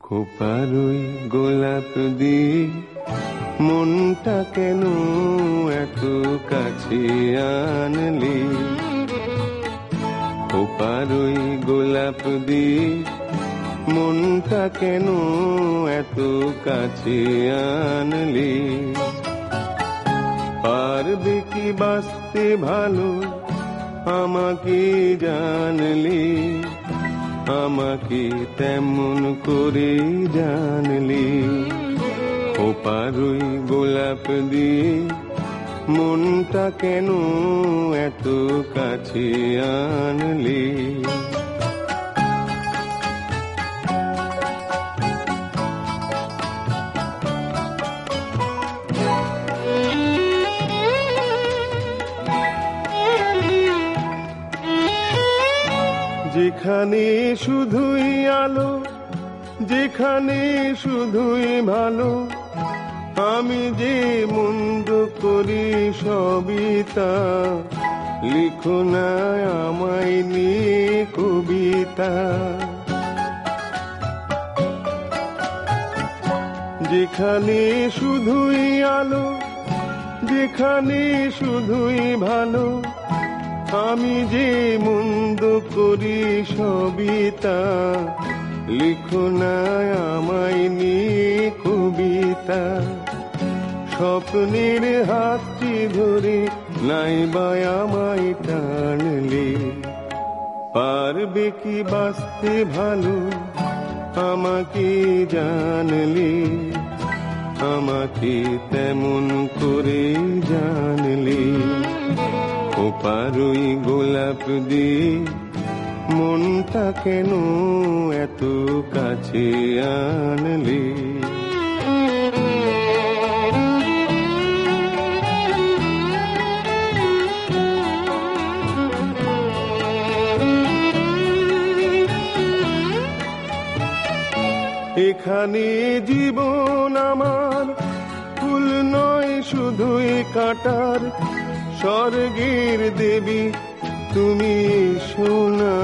খোপারুই গোলাপ দিয়ে মনটা কেন এত কাছে আনলি? খোপারুই গোলাপ দিয়ে মনটা কেন এত কাছে আনলি? পারবে কি বাঁচতে ভালো আমাকে জানলি? আমাকে তেমন করে জানলি। ও পারুই গোলাপ দিয়ে মনটা কেন এত কাছে আনলি? যেখানে শুধুই আলো, যেখানে শুধুই ভালো, আমি যে মন্দ করি সবিতা লিখো না আমায় নিয়ে কবিতা। যেখানে শুধুই আলো, যেখানে শুধুই ভালো আমি যে মন্দ করি সবিতা লিখো না আমায় নিয়ে কবিতা। স্বপ্নের হাতটি ধরে নাই বা আমায় টানলে, পারবে কি বাঁচতে ভালো আমাকে জানলে? আমাকে তেমন করে ওপারই গোলাপ দিয়ে। মনটা কেন এত কাছে আনলে? এখানে জীবন আমার ফুল নয়, শুধুই কাটার। স্বর্গের দেবী, তুমি শোনা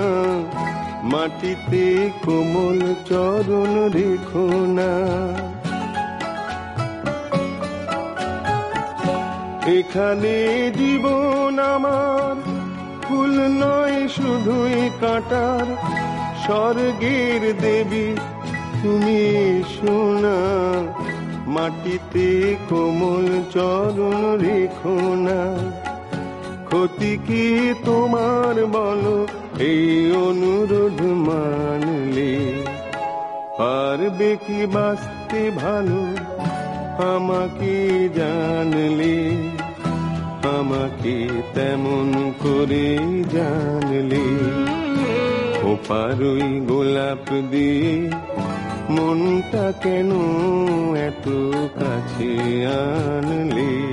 মাটিতে কোমল চরণ রেখো না। এখানে জীবন আমার, ফুল নয় শুধুই কাটার। স্বর্গের দেবী, তুমি শোনা মাটিতে কোমল চরণ রেখো না। ক্ষতি কি তোমার বলো? এই অনুরোধ মানলে পারবে কি বাঁচতে ভালো? আমাকে জানলে, আমাকে তেমন করে জানলে। ওপারই গোলাপ দিয়ে মনটা কেন এত কাছে আনলে?